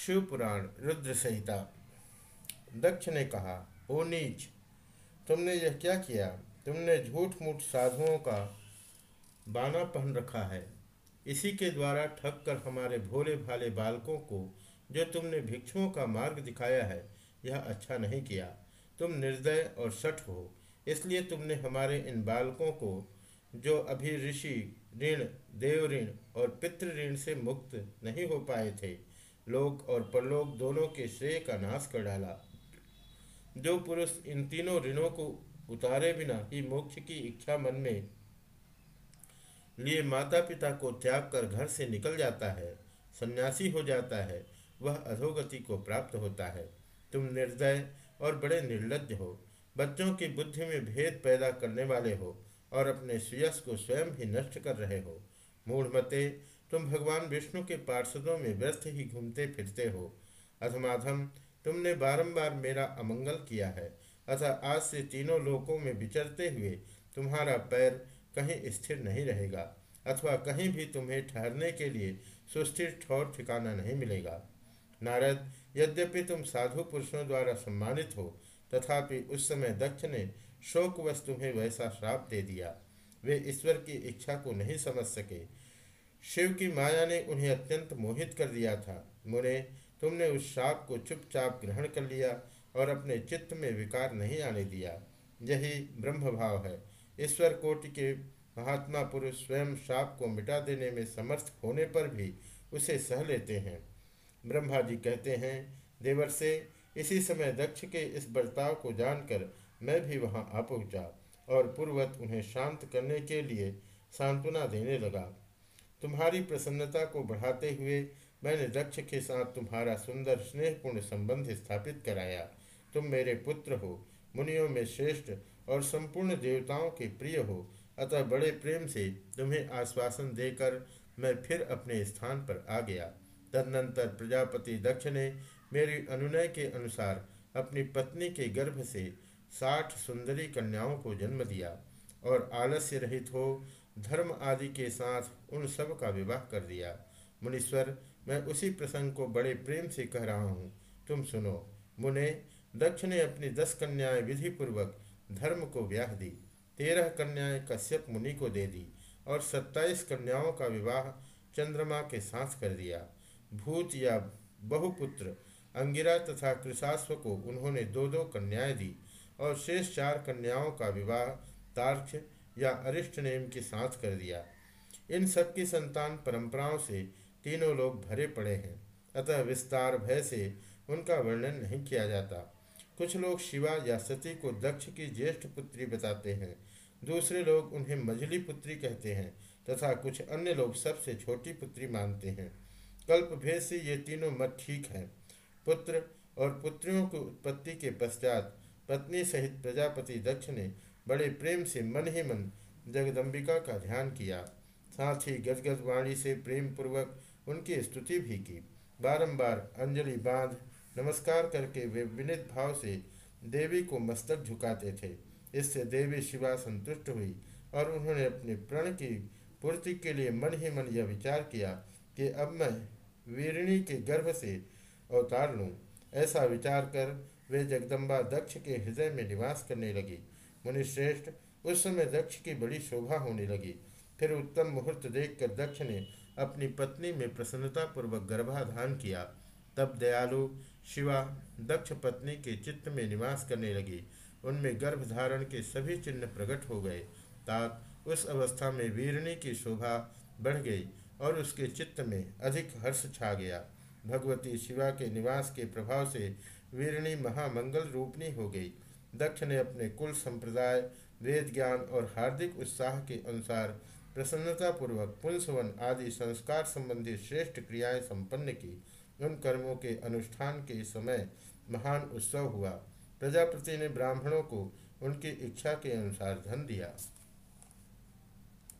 शिवपुराण रुद्र संहिता दक्ष ने कहा, ओ नीच, तुमने यह क्या किया? तुमने झूठ मूठ साधुओं का बाना पहन रखा है। इसी के द्वारा ठग कर हमारे भोले भाले बालकों को जो तुमने भिक्षुओं का मार्ग दिखाया है, यह अच्छा नहीं किया। तुम निर्दय और सठ हो, इसलिए तुमने हमारे इन बालकों को, जो अभी ऋषि, ऋण देव ऋण और पितृ ऋण से मुक्त नहीं हो पाए थे लोक और परलोक दोनों के श्रेय का नाश कर डाला। जो पुरुष इन तीनों ऋणों को उतारे बिना ही मोक्ष की इच्छा मन में लिए माता पिता को त्याग कर घर से निकल जाता है, सन्यासी हो जाता है, वह अधोगति को प्राप्त होता है। तुम निर्दय और बड़े निर्लज हो, बच्चों की बुद्धि में भेद पैदा करने वाले हो और अपने सुयस को स्वयं ही नष्ट कर रहे हो। मूढ़मते तुम भगवान विष्णु के पार्षदों में व्यस्त ही घूमते फिरते हो। अधमाधम, तुमने बारंबार मेरा अमंगल किया है। अतः आज से तीनों लोकों में विचरते हुए तुम्हारा पैर कहीं स्थिर नहीं रहेगा, अथवा कहीं भी तुम्हें ठहरने के लिए सुस्थिर ठौर ठिकाना नहीं मिलेगा। नारद, यद्यपि तुम साधु पुरुषों द्वारा सम्मानित हो, तथापि उस समय दक्ष ने शोकवश तुम्हें वैसा श्राप दे दिया। वे ईश्वर की इच्छा को नहीं समझ सके। शिव की माया ने उन्हें अत्यंत मोहित कर दिया था। मुने, तुमने उस शाप को चुपचाप ग्रहण कर लिया और अपने चित्त में विकार नहीं आने दिया। यही ब्रह्म भाव है। ईश्वर कोटि के महात्मा पुरुष स्वयं शाप को मिटा देने में समर्थ होने पर भी उसे सह लेते हैं। ब्रह्मा जी कहते हैं देवर से इसी समय दक्ष के इस बर्ताव को जानकर मैं भी वहाँ आ पहुँचा और पूर्वत उन्हें शांत करने के लिए सांत्वना देने लगा। तुम्हारी प्रसन्नता को बढ़ाते हुए मैंने दक्ष के साथ तुम्हारा सुंदर स्नेहपूर्ण संबंध स्थापित कराया। तुम मेरे पुत्र हो, मुनियों में श्रेष्ठ और संपूर्ण देवताओं के प्रिय हो। अतः बड़े प्रेम से तुम्हें आश्वासन देकर मैं फिर अपने स्थान पर आ गया। तदनंतर प्रजापति दक्ष ने मेरी अनुनय के अनुसार अपनी पत्नी के गर्भ से साठ सुंदरी कन्याओं को जन्म दिया और आलस्य रहित हो धर्म आदि के साथ उन सब का विवाह कर दिया। मुनीश्वर, मैं उसी प्रसंग को बड़े प्रेम से कह रहा हूँ। तुम सुनो, मुने, दक्ष ने अपनी दस कन्याएँ विधि पूर्वक धर्म को ब्याह दी। तेरह कन्याएँ कश्यप मुनि को दे दी और सत्ताईस कन्याओं का विवाह चंद्रमा के साथ कर दिया। भूत या बहुपुत्र, अंगिरा तथा कृषास्व को उन्होंने दो दो कन्याएँ दी और शेष चार कन्याओं का विवाह तार्क्ष या अरिष्ट नेम के साथ कर दिया। इन सब की संतान परंपराओं से तीनों लोग भरे पड़े हैं। अतः विस्तार भय से उनका वर्णन नहीं किया जाता। कुछ लोग शिवा या सती को दक्ष की ज्येष्ठ पुत्री बताते हैं। दूसरे लोग उन्हें मजली पुत्री कहते हैं तथा कुछ अन्य लोग सबसे छोटी पुत्री मानते हैं। कल्प भेद से ये तीनों मत ठीक हैं। पुत्र और पुत्रियों की उत्पत्ति के पश्चात पत्नी सहित प्रजापति दक्ष ने बड़े प्रेम से मन ही मन जगदम्बिका का ध्यान किया। साथ ही गदगद वाणी से प्रेम पूर्वक उनकी स्तुति भी की। बारंबार अंजलि बाँध, नमस्कार करके वे विनित भाव से देवी को मस्तक झुकाते थे। इससे देवी शिवा संतुष्ट हुई और उन्होंने अपने प्रण की पूर्ति के लिए मन ही मन यह विचार किया कि अब मैं वीरणी के गर्भ से अवतार लूँ। ऐसा विचार कर वे जगदम्बा दक्ष के हृदय में निवास करने लगी। मुनिश्रेष्ठ, उस समय दक्ष की बड़ी शोभा होने लगी। फिर उत्तम मुहूर्त देखकर दक्ष ने अपनी पत्नी में प्रसन्नतापूर्वक गर्भाधान किया। तब दयालु शिवा दक्ष पत्नी के चित्त में निवास करने लगी। उनमें गर्भधारण के सभी चिन्ह प्रकट हो गए। तात, उस अवस्था में वीरणी की शोभा बढ़ गई और उसके चित्त में अधिक हर्ष छा गया। भगवती शिवा के निवास के प्रभाव से वीरणी महामंगल रूपनी हो गई। दक्ष ने अपने कुल संप्रदाय, वेद ज्ञान और हार्दिक उत्साह के अनुसार प्रसन्नतापूर्वक पुंसवन आदि संस्कार संबंधी श्रेष्ठ क्रियाएँ संपन्न की। उन कर्मों के अनुष्ठान के समय महान उत्सव हुआ। प्रजापति ने ब्राह्मणों को उनकी इच्छा के अनुसार धन दिया।